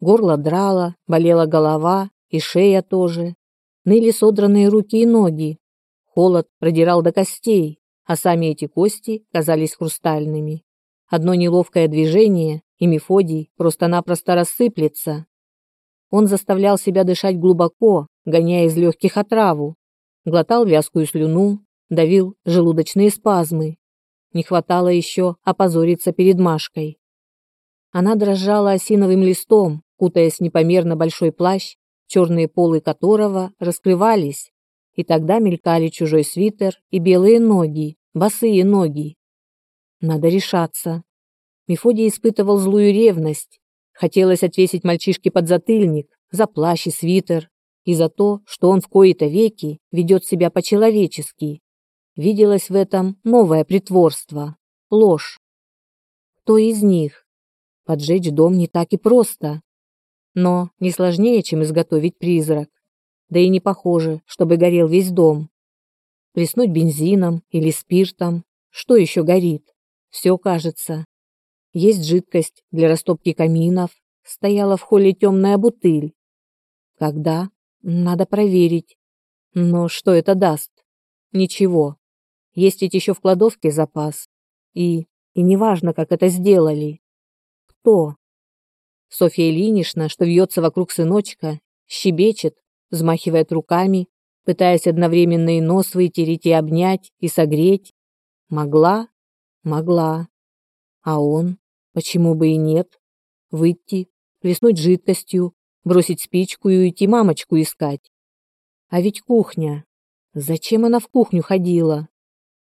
Горло драло, болела голова и шея тоже. Ныли содранные руки и ноги. Холод продирал до костей, а сами эти кости казались хрустальными. Одно неловкое движение, и Мефодий просто-напросто рассыплется. Он заставлял себя дышать глубоко, гоняя из легких отраву, глотал вязкую слюну, давил желудочные спазмы. Не хватало еще опозориться перед Машкой. Она дрожала осиновым листом, кутаясь в непомерно большой плащ, черные полы которого раскрывались, и тогда мелькали чужой свитер и белые ноги, босые ноги. Надо решаться. Мефодий испытывал злую ревность. Хотелось отвесить мальчишке подзатыльник за плащ и свитер, и за то, что он в кои-то веки ведет себя по-человечески. Виделось в этом новое притворство, ложь. Кто из них? Поджечь дом не так и просто. Но не сложнее, чем изготовить призрак. Да и не похоже, чтобы горел весь дом. Плеснуть бензином или спиртом. Что еще горит? Все кажется. Есть жидкость для растопки каминов. Стояла в холле темная бутыль. Когда? Надо проверить. Но что это даст? Ничего. Есть ведь еще в кладовке запас. И... и неважно, как это сделали. Кто? Софья Ильинична, что вьется вокруг сыночка, щебечет, взмахивает руками, пытаясь одновременно и нос вытереть, и обнять, и согреть. Могла? Могла. А он? Почему бы и нет? Выйти, плеснуть жидкостью, бросить спичку и уйти мамочку искать. А ведь кухня. Зачем она в кухню ходила?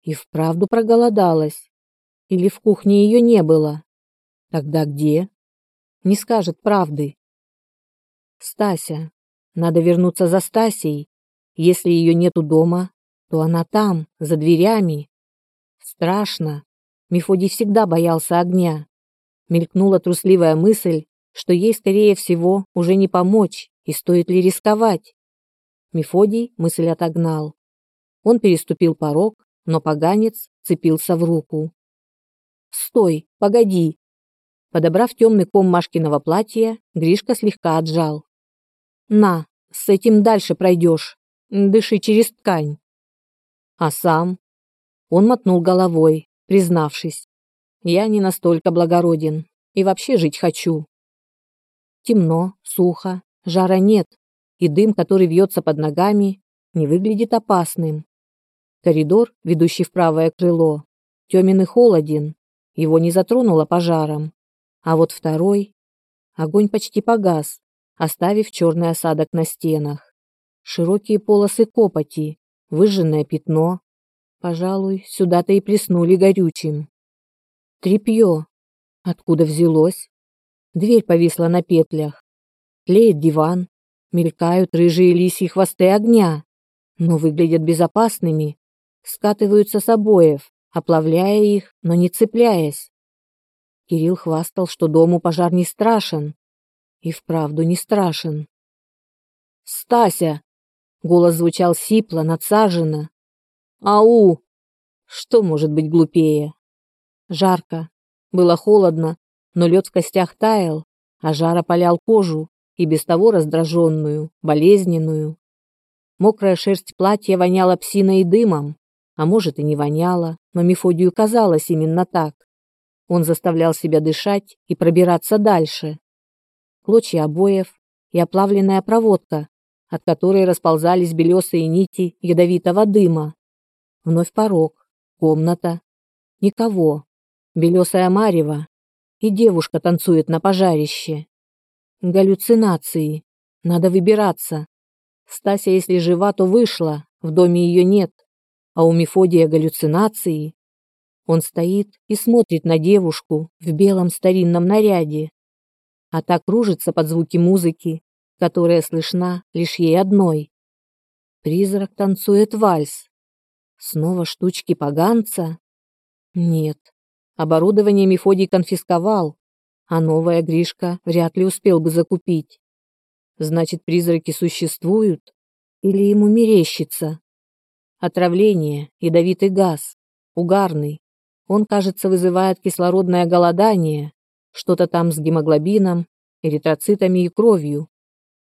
И вправду проголодалась. Или в кухне ее не было? Тогда где? Не скажет правды. Стася. Надо вернуться за Стасей. Если ее нету дома, то она там, за дверями. Страшно. Мефодий всегда боялся огня. Мелькнула трусливая мысль, что ей, скорее всего, уже не помочь, и стоит ли рисковать. Мефодий мысль отогнал. Он переступил порог, но поганец цепился в руку. «Стой, погоди!» Подобрав темный ком Машкиного платья, Гришка слегка отжал. «На, с этим дальше пройдешь. Дыши через ткань». «А сам?» Он мотнул головой, признавшись. «Я не настолько благороден и вообще жить хочу. Темно, сухо, жара нет, и дым, который вьется под ногами, не выглядит опасным. Коридор, ведущий в правое крыло, темен и холоден, его не затронуло пожаром. А вот второй... Огонь почти погас, оставив черный осадок на стенах. Широкие полосы копоти, выжженное пятно. Пожалуй, сюда-то и плеснули горючим. Трепье. Откуда взялось? Дверь повисла на петлях. Тлеет диван. Мелькают рыжие лисьи хвосты огня. Но выглядят безопасными. Скатываются с обоев, оплавляя их, но не цепляясь. Кирилл хвастал, что дому пожар не страшен. И вправду не страшен. «Стася!» — голос звучал сипло, надсаженно. «Ау!» Что может быть глупее? Жарко. Было холодно, но лед в костях таял, а жар опалял кожу, и без того раздраженную, болезненную. Мокрая шерсть платья воняла псиной и дымом, а может и не воняла, но Мефодию казалось именно так. Он заставлял себя дышать и пробираться дальше. Клочья обоев и оплавленная проводка, от которой расползались белесые нити ядовитого дыма. Вновь порог, комната. Никого. Белесая марево, и девушка танцует на пожарище. Галлюцинации. Надо выбираться. Стася, если жива, то вышла, в доме ее нет. А у Мефодия галлюцинации. Он стоит и смотрит на девушку в белом старинном наряде. А так кружится под звуки музыки, которая слышна лишь ей одной. Призрак танцует вальс. Снова штучки поганца? Нет, Оборудование Мефодий конфисковал, а новое Гришка вряд ли успел бы закупить. Значит, призраки существуют? Или ему мерещится? Отравление, ядовитый газ, угарный. Он, кажется, вызывает кислородное голодание, что-то там с гемоглобином, эритроцитами и кровью.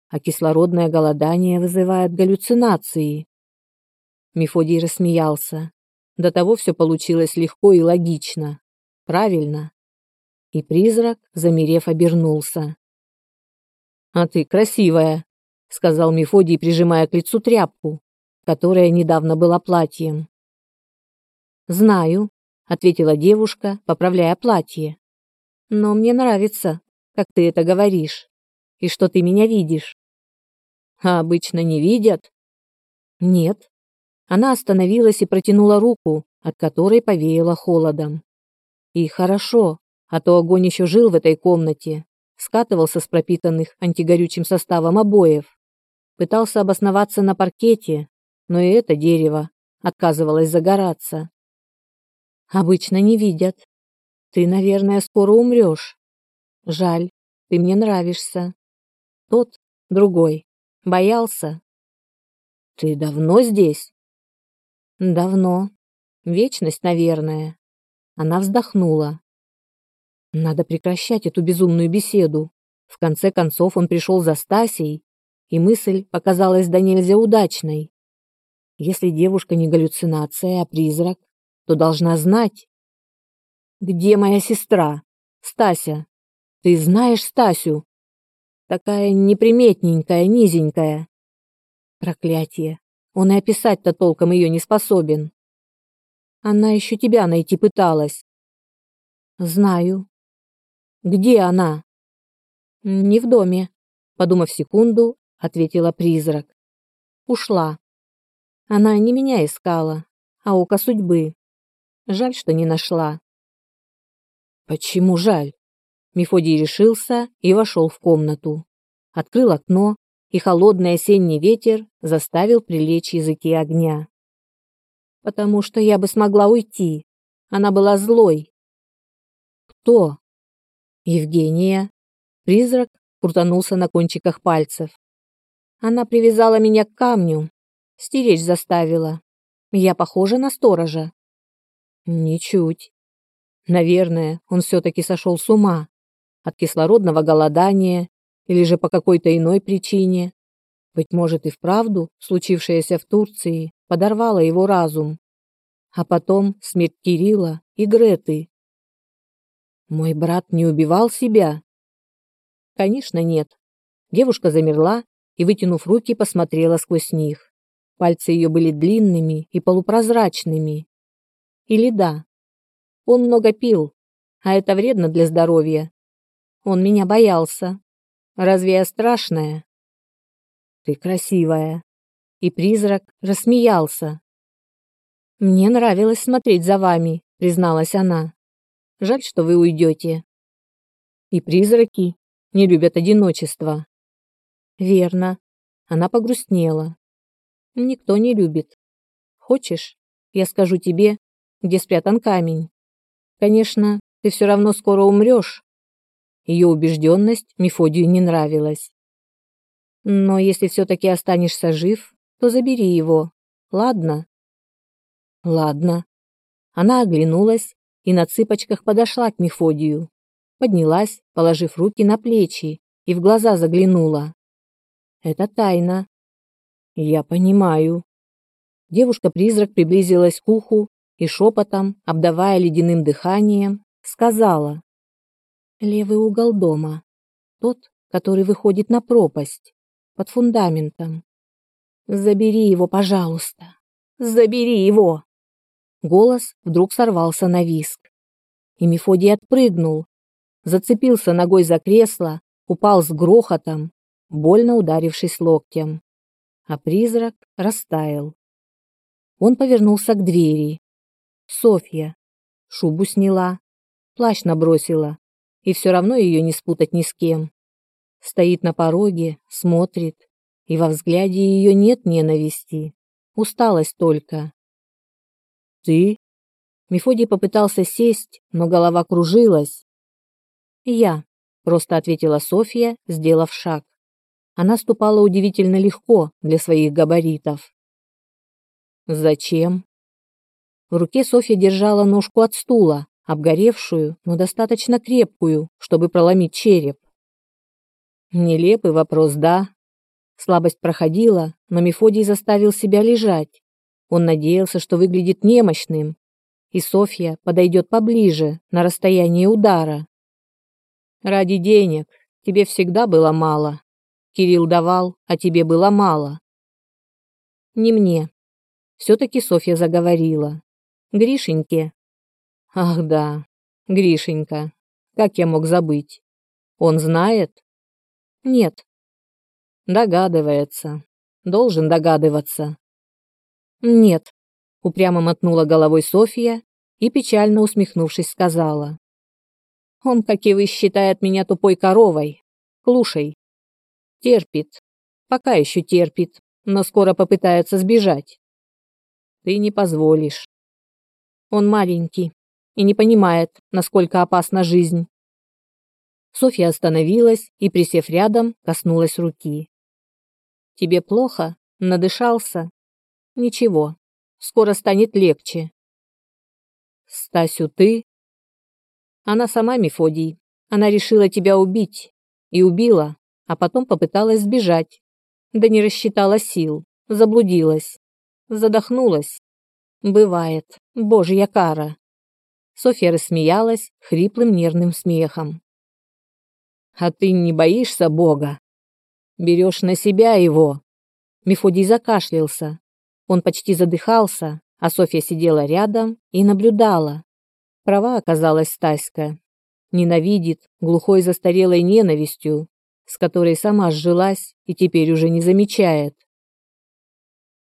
А кислородное голодание вызывает галлюцинации. Мефодий рассмеялся. До того все получилось легко и логично. Правильно. И призрак, замерев, обернулся. «А ты красивая», — сказал Мефодий, прижимая к лицу тряпку, которая недавно была платьем. «Знаю», — ответила девушка, поправляя платье. «Но мне нравится, как ты это говоришь, и что ты меня видишь». «А обычно не видят?» «Нет». Она остановилась и протянула руку, от которой повеяло холодом. «И хорошо, а то огонь еще жил в этой комнате, скатывался с пропитанных антигорючим составом обоев, пытался обосноваться на паркете, но и это дерево отказывалось загораться. Обычно не видят. Ты, наверное, скоро умрешь. Жаль, ты мне нравишься. Тот, другой, боялся. Ты давно здесь? Давно. Вечность, наверное. Она вздохнула. Надо прекращать эту безумную беседу. В конце концов он пришел за Стасей, и мысль показалась до нельзя удачной. Если девушка не галлюцинация, а призрак, то должна знать. Где моя сестра? Стася. Ты знаешь Стасю? Такая неприметненькая, низенькая. Проклятие. Он и описать-то толком ее не способен. Она еще тебя найти пыталась. Знаю. Где она? Не в доме, подумав секунду, ответила призрак. Ушла. Она не меня искала, а око судьбы. Жаль, что не нашла. Почему жаль? Мефодий решился и вошел в комнату. Открыл окно, и холодный осенний ветер заставил прилечь языки огня. Потому что я бы смогла уйти. Она была злой. Кто? Евгения. Призрак крутанулся на кончиках пальцев. Она привязала меня к камню, стеречь заставила. Я похожа на сторожа. Ничуть. Наверное, он все-таки сошел с ума. От кислородного голодания или же по какой-то иной причине. Быть может и вправду случившееся в Турции подорвало его разум. А потом смерть Кирилла и Греты. Мой брат не убивал себя? Конечно, нет. Девушка замерла и, вытянув руки, посмотрела сквозь них. Пальцы ее были длинными и полупрозрачными, или да. Он много пил, а это вредно для здоровья. Он меня боялся. Разве я страшная? Ты красивая. И призрак рассмеялся. Мне нравилось смотреть за вами, призналась она. Жаль, что вы уйдете. И призраки не любят одиночество. Верно. Она погрустнела. Никто не любит. Хочешь, я скажу тебе, где спрятан камень. Конечно, ты все равно скоро умрешь. Ее убежденность Мефодию не нравилась. Но если все-таки останешься жив, то забери его. Ладно? Ладно. Она оглянулась и на цыпочках подошла к Мефодию. Поднялась, положив руки на плечи, и в глаза заглянула. Это тайна. Я понимаю. Девушка-призрак приблизилась к уху и шепотом, обдавая ледяным дыханием, сказала. «Левый угол дома. Тот, который выходит на пропасть, под фундаментом. Забери его, пожалуйста. Забери его!» Голос вдруг сорвался на виск. И Мефодий отпрыгнул, зацепился ногой за кресло, упал с грохотом, больно ударившись локтем. А призрак растаял. Он повернулся к двери, Софья. Шубу сняла, плащ набросила, и все равно ее не спутать ни с кем. Стоит на пороге, смотрит, и во взгляде ее нет ненависти, усталость только. «Ты?» Мефодий попытался сесть, но голова кружилась. «Я», — просто ответила Софья, сделав шаг. Она ступала удивительно легко для своих габаритов. «Зачем?» В руке Софья держала ножку от стула, обгоревшую, но достаточно крепкую, чтобы проломить череп. Нелепый вопрос, да? Слабость проходила, но Мефодий заставил себя лежать. Он надеялся, что выглядит немощным, и Софья подойдет поближе, на расстояние удара. Ради денег тебе всегда было мало. Кирилл давал, а тебе было мало. Не мне. Все-таки Софья заговорила. Гришеньке. Ах да, Гришенька. Как я мог забыть? Он знает? Нет. Догадывается. Должен догадываться. Нет. Упрямо мотнула головой Софья и, печально усмехнувшись, сказала. Он, как и вы, считает меня тупой коровой. Слушай. Терпит. Пока еще терпит, но скоро попытается сбежать. Ты не позволишь. Он маленький и не понимает, насколько опасна жизнь. Софья остановилась и, присев рядом, коснулась руки. Тебе плохо? Надышался? Ничего. Скоро станет легче. Стасю, ты? Она сама, Мефодий. Она решила тебя убить. И убила, а потом попыталась сбежать. Да не рассчитала сил. Заблудилась. Задохнулась. Бывает. Божья кара. Софья рассмеялась хриплым нервным смехом. А ты не боишься Бога? Берешь на себя его. Мефодий закашлялся. Он почти задыхался, а Софья сидела рядом и наблюдала. Права оказалась Стаська. Ненавидит глухой застарелой ненавистью, с которой сама сжилась и теперь уже не замечает.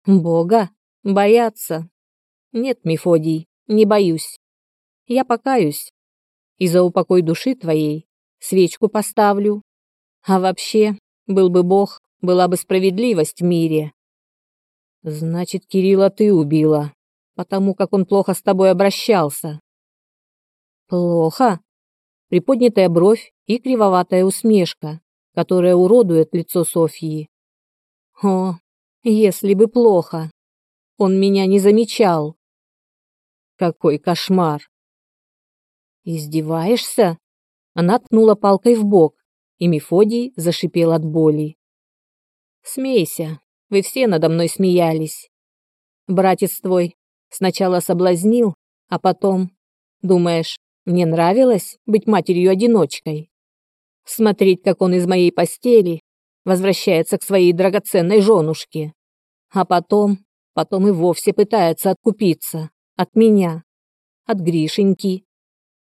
Бога? Бояться? Нет, Мефодий, не боюсь. Я покаюсь. И за упокой души твоей свечку поставлю. А вообще, был бы Бог, была бы справедливость в мире. Значит, Кирилла ты убила, потому как он плохо с тобой обращался. Плохо? Приподнятая бровь и кривоватая усмешка, которая уродует лицо Софьи. О, если бы плохо. Он меня не замечал. Какой кошмар. Издеваешься? Она ткнула палкой в бок, и Мефодий зашипел от боли. Смейся, вы все надо мной смеялись. Братец твой сначала соблазнил, а потом, думаешь, мне нравилось быть матерью-одиночкой? Смотреть, как он из моей постели возвращается к своей драгоценной женушке, а потом, потом и вовсе пытается откупиться от меня, от Гришеньки.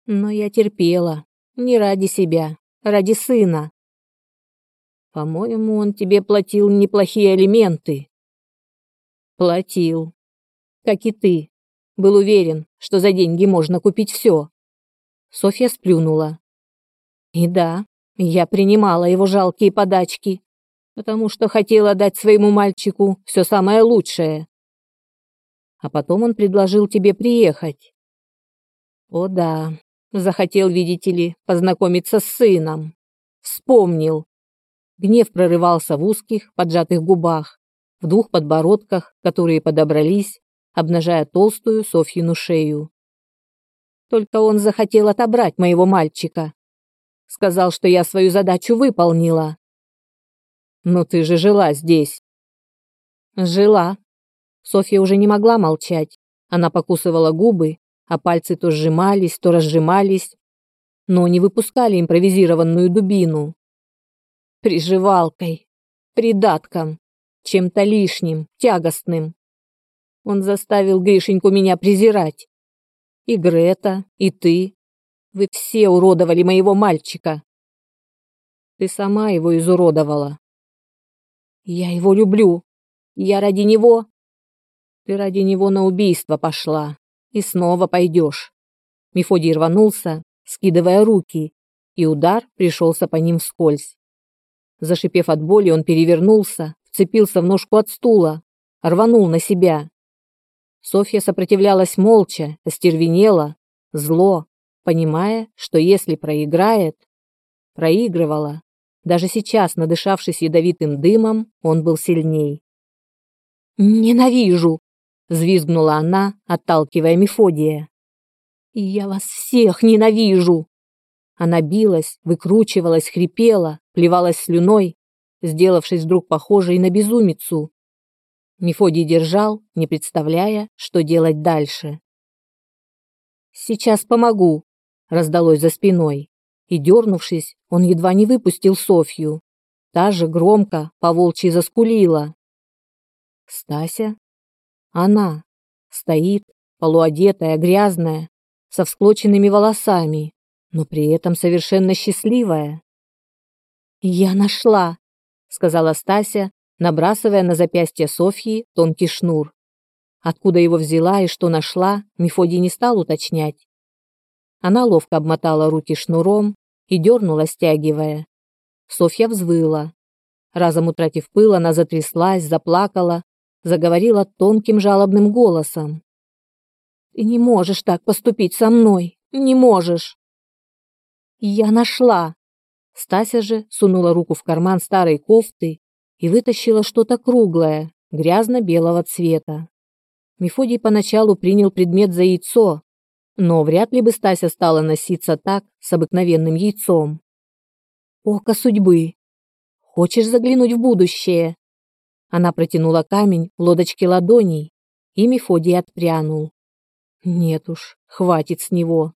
Но я терпела, не ради себя, ради сына. По-моему, он тебе платил неплохие алименты. Платил. Как и ты. Был уверен, что за деньги можно купить все. Софья сплюнула. И да, я принимала его жалкие подачки, потому что хотела дать своему мальчику все самое лучшее. А потом он предложил тебе приехать. О да, Захотел, видите ли, познакомиться с сыном. Вспомнил. Гнев прорывался в узких, поджатых губах, в двух подбородках, которые подобрались, обнажая толстую Софьину шею. Только он захотел отобрать моего мальчика. Сказал, что я свою задачу выполнила. Но ты же жила здесь. Жила. Софья уже не могла молчать. Она покусывала губы, а пальцы то сжимались, то разжимались, но не выпускали импровизированную дубину. Приживалкой, придатком, чем-то лишним, тягостным. Он заставил Гришеньку меня презирать. И Грета, и ты. Вы все уродовали моего мальчика. Ты сама его изуродовала. Я его люблю. Я ради него. Ты ради него на убийство пошла и снова пойдешь. Мефодий рванулся, скидывая руки, и удар пришелся по ним вскользь. Зашипев от боли, он перевернулся, вцепился в ножку от стула, рванул на себя. Софья сопротивлялась молча, остервенела, зло, понимая, что если проиграет, проигрывала. Даже сейчас, надышавшись ядовитым дымом, он был сильней. «Ненавижу!» Взвизгнула она, отталкивая Мефодия. «Я вас всех ненавижу!» Она билась, выкручивалась, хрипела, плевалась слюной, сделавшись вдруг похожей на безумицу. Мефодий держал, не представляя, что делать дальше. «Сейчас помогу», — раздалось за спиной, и, дернувшись, он едва не выпустил Софью. Та же громко, поволчьи заскулила. Стася? Она стоит, полуодетая, грязная, со всклоченными волосами, но при этом совершенно счастливая. «Я нашла», — сказала Стася, набрасывая на запястье Софьи тонкий шнур. Откуда его взяла и что нашла, Мефодий не стал уточнять. Она ловко обмотала руки шнуром и дернула, стягивая. Софья взвыла. Разом утратив пыл, она затряслась, заплакала, заговорила тонким жалобным голосом. «Ты не можешь так поступить со мной! Не можешь!» «Я нашла!» Стася же сунула руку в карман старой кофты и вытащила что-то круглое, грязно-белого цвета. Мефодий поначалу принял предмет за яйцо, но вряд ли бы Стася стала носиться так с обыкновенным яйцом. Око судьбы. Хочешь заглянуть в будущее? Она протянула камень в лодочке ладоней, и Мефодий отпрянул. Нет уж, хватит с него.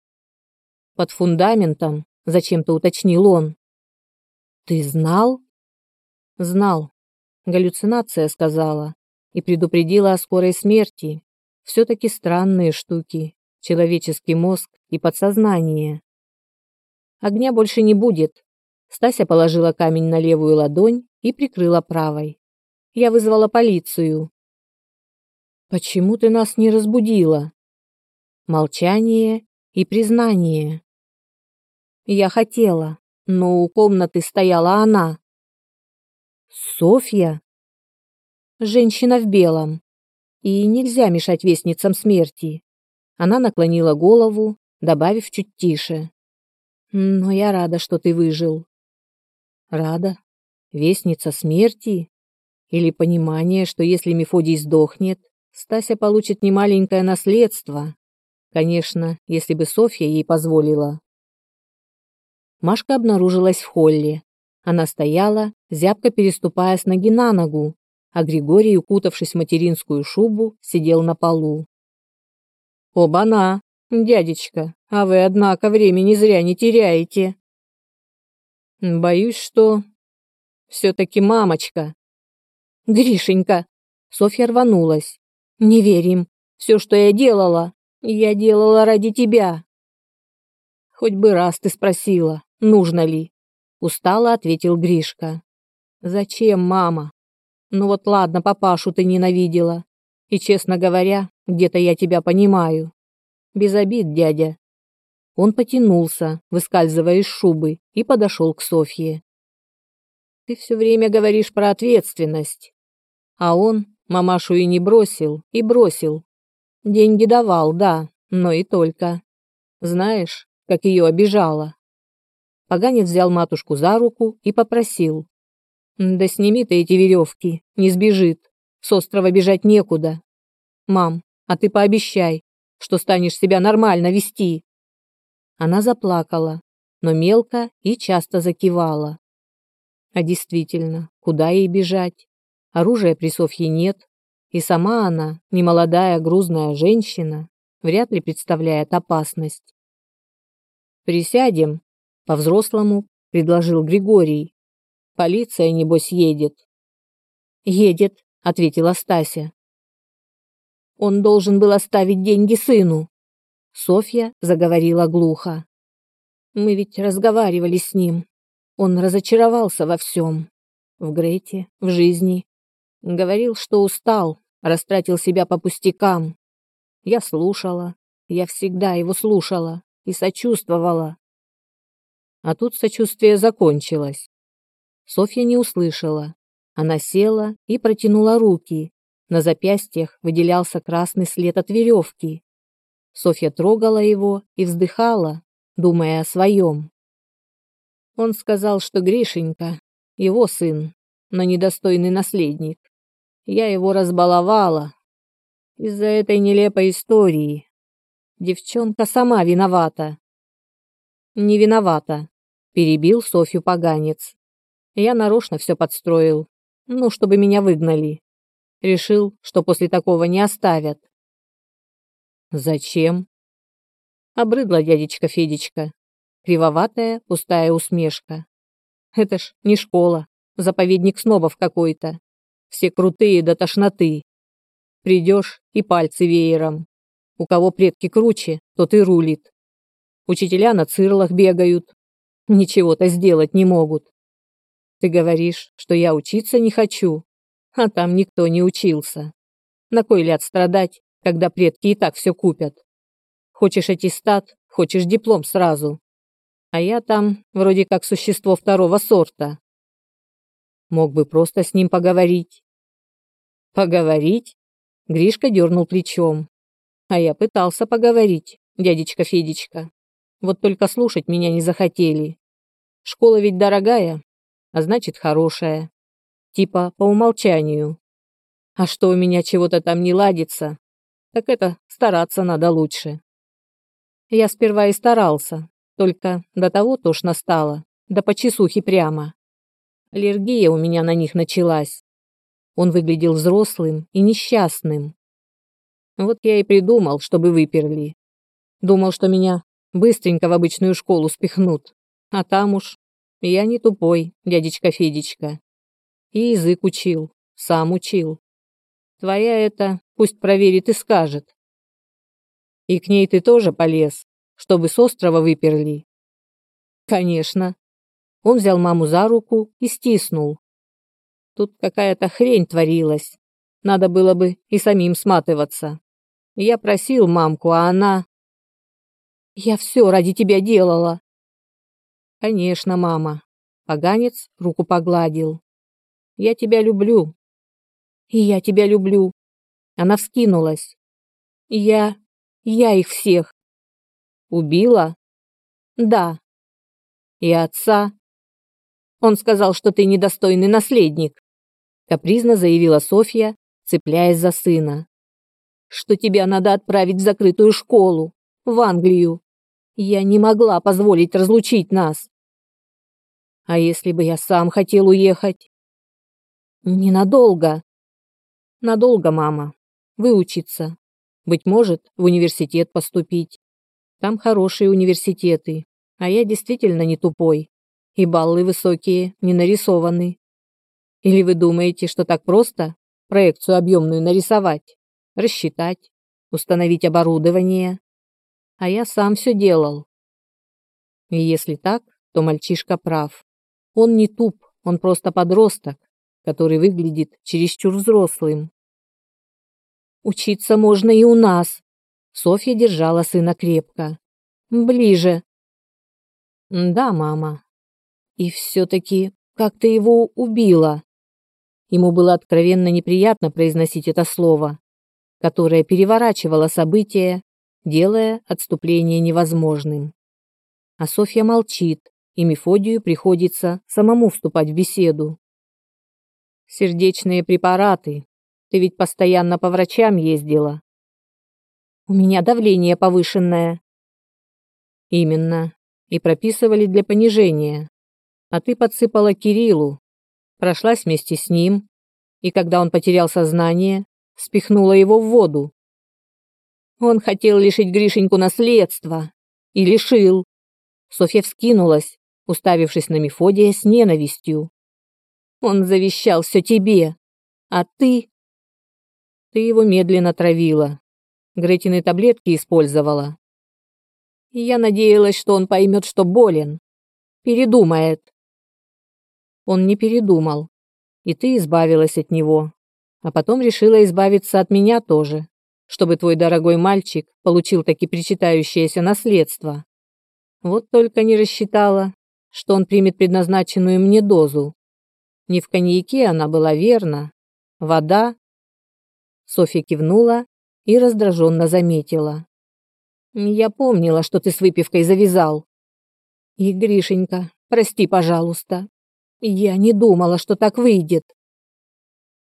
Под фундаментом, зачем-то уточнил он. Ты знал? Знал. Галлюцинация сказала и предупредила о скорой смерти. Все-таки странные штуки. Человеческий мозг и подсознание. Огня больше не будет, Стася положила камень на левую ладонь и прикрыла правой. Я вызвала полицию. Почему ты нас не разбудила? Молчание и признание. Я хотела, но у комнаты стояла она. Софья? Женщина в белом. И нельзя мешать вестницам смерти. Она наклонила голову, добавив чуть тише. Но я рада, что ты выжил. Рада? Вестница смерти? Или понимание, что если Мефодий сдохнет, Стася получит немаленькое наследство? Конечно, если бы Софья ей позволила. Машка обнаружилась в холле. Она стояла, зябко переступая с ноги на ногу, а Григорий, укутавшись в материнскую шубу, сидел на полу. «Оба-на! Дядечка, а вы, однако, времени зря не теряете!» Боюсь, что... Все-таки мамочка. Гришенька. Софья рванулась. Не верим. Все, что я делала, я делала ради тебя. Хоть бы раз ты спросила, нужно ли. Устало ответил Гришка. Зачем, мама? Ну вот ладно, папашу ты ненавидела. И, честно говоря, где-то я тебя понимаю. Без обид, дядя. Он потянулся, выскальзывая из шубы, и подошел к Софье. «Ты все время говоришь про ответственность. А он мамашу и не бросил, и бросил. Деньги давал, да, но и только. Знаешь, как ее обижала?» Поганец взял матушку за руку и попросил. «Да сними ты эти веревки, не сбежит. С острова бежать некуда. Мам, а ты пообещай, что станешь себя нормально вести. Она заплакала, но мелко и часто закивала. А действительно, куда ей бежать? Оружия при Софье нет, и сама она, немолодая грузная женщина, вряд ли представляет опасность. «Присядем», — по-взрослому предложил Григорий. «Полиция, небось, едет». «Едет», — ответила Стася. «Он должен был оставить деньги сыну». Софья заговорила глухо. Мы ведь разговаривали с ним. Он разочаровался во всем. В Грете, в жизни. Говорил, что устал, растратил себя по пустякам. Я слушала. Я всегда его слушала и сочувствовала. А тут сочувствие закончилось. Софья не услышала. Она села и протянула руки. На запястьях выделялся красный след от веревки. Софья трогала его и вздыхала, думая о своем. Он сказал, что Гришенька — его сын, но недостойный наследник. Я его разбаловала. Из-за этой нелепой истории. Девчонка сама виновата. Не виновата, перебил Софью поганец. Я нарочно все подстроил, ну, чтобы меня выгнали. Решил, что после такого не оставят. Зачем? Обрыдла дядечка Федечка. Кривоватая, пустая усмешка. Это ж не школа, заповедник снобов какой-то. Все крутые до тошноты. Придешь и пальцы веером. У кого предки круче, тот и рулит. Учителя на цирлах бегают. Ничего-то сделать не могут. Ты говоришь, что я учиться не хочу, а там никто не учился. На кой ляд страдать, когда предки и так все купят? Хочешь аттестат, хочешь диплом сразу. А я там вроде как существо второго сорта. Мог бы просто с ним поговорить. Поговорить? Гришка дернул плечом. А я пытался поговорить, дядечка Федечка. Вот только слушать меня не захотели. Школа ведь дорогая, а значит хорошая. Типа по умолчанию. А что у меня чего-то там не ладится, так это стараться надо лучше. Я сперва и старался, только до того тошно стало, да по чесухе прямо. Аллергия у меня на них началась. Он выглядел взрослым и несчастным. Вот я и придумал, чтобы выперли. Думал, что меня быстренько в обычную школу спихнут. А там уж я не тупой, дядечка Федечка. И язык учил, сам учил. Твоя это пусть проверит и скажет. И к ней ты тоже полез, чтобы с острова выперли. Конечно. Он взял маму за руку и стиснул. Тут какая-то хрень творилась. Надо было бы и самим сматываться. Я просил мамку, а она... Я все ради тебя делала. Конечно, мама. Поганец руку погладил. Я тебя люблю. И я тебя люблю. Она вскинулась. Я... я их всех. Убила? Да. И отца? Он сказал, что ты недостойный наследник. Капризно заявила Софья, цепляясь за сына. Что тебя надо отправить в закрытую школу, в Англию. Я не могла позволить разлучить нас. А если бы я сам хотел уехать? Ненадолго. Надолго, мама. Выучиться. Быть может, в университет поступить. Там хорошие университеты, а я действительно не тупой. И баллы высокие, не нарисованы. Или вы думаете, что так просто проекцию объемную нарисовать, рассчитать, установить оборудование? А я сам все делал. И если так, то мальчишка прав. Он не туп, он просто подросток, который выглядит чересчур взрослым. «Учиться можно и у нас», — Софья держала сына крепко. «Ближе». «Да, мама. И все-таки как ты его убила?» Ему было откровенно неприятно произносить это слово, которое переворачивало события, делая отступление невозможным. А Софья молчит, и Мефодию приходится самому вступать в беседу. Сердечные препараты. Ты ведь постоянно по врачам ездила. У меня давление повышенное. Именно. И прописывали для понижения. А ты подсыпала Кириллу. Прошлась вместе с ним. И когда он потерял сознание, спихнула его в воду. Он хотел лишить Гришеньку наследства. И лишил. Софья вскинулась, уставившись на Мефодия с ненавистью. Он завещал все тебе. А ты... Ты его медленно травила. Гретины таблетки использовала. Я надеялась, что он поймет, что болен. Передумает. Он не передумал. И ты избавилась от него. А потом решила избавиться от меня тоже, чтобы твой дорогой мальчик получил таки причитающееся наследство. Вот только не рассчитала, что он примет предназначенную мне дозу. Не в коньяке она была верна. Вода. Софья кивнула и раздраженно заметила. Я помнила, что ты с выпивкой завязал. И, Гришенька, прости, пожалуйста. Я не думала, что так выйдет.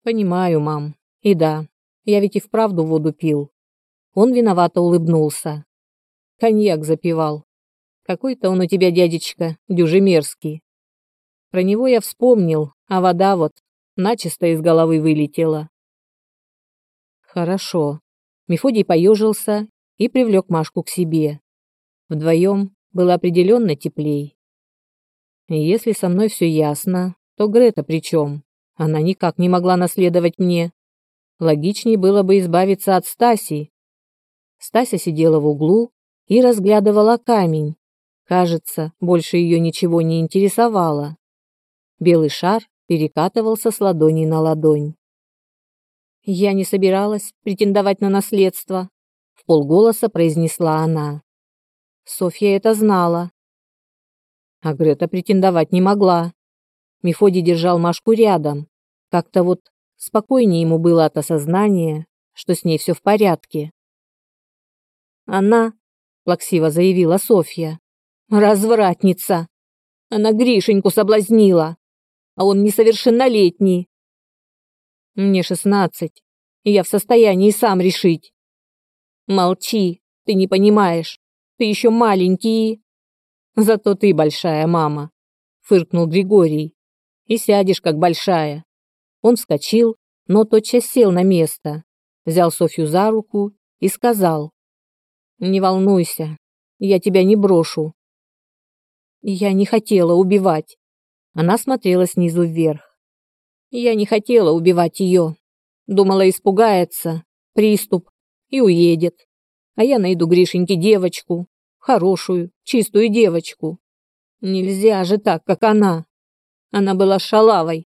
Понимаю, мам. И да, я ведь и вправду воду пил. Он виновато улыбнулся. Коньяк запивал. Какой-то он у тебя, дядечка, дюжемерзкий. Про него я вспомнил, а вода вот начисто из головы вылетела. Хорошо. Мефодий поежился и привлек Машку к себе. Вдвоем было определенно теплей. Если со мной все ясно, то Грета при чем? Она никак не могла наследовать мне. Логичнее было бы избавиться от Стаси. Стася сидела в углу и разглядывала камень. Кажется, больше ее ничего не интересовало. Белый шар перекатывался с ладони на ладонь. «Я не собиралась претендовать на наследство», — в полголоса произнесла она. Софья это знала. А Грета претендовать не могла. Мефодий держал Машку рядом. Как-то вот спокойнее ему было от осознания, что с ней все в порядке. «Она», — плаксиво заявила Софья, — «развратница. Она Гришеньку соблазнила, а он несовершеннолетний. Мне шестнадцать, и я в состоянии сам решить». «Молчи, ты не понимаешь, ты еще маленький». «Зато ты большая мама», — фыркнул Григорий и сядешь как большая. Он вскочил, но тотчас сел на место, взял Софью за руку и сказал, «Не волнуйся, я тебя не брошу». Я не хотела убивать. Она смотрела снизу вверх. Я не хотела убивать ее. Думала, испугается, приступ, и уедет. А я найду Гришеньке девочку, хорошую, чистую девочку. Нельзя же так, как она. Она была шалавой.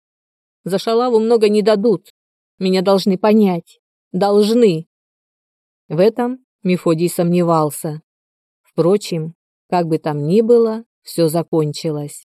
За шалаву много не дадут. Меня должны понять. Должны. В этом Мефодий сомневался. Впрочем, как бы там ни было, все закончилось.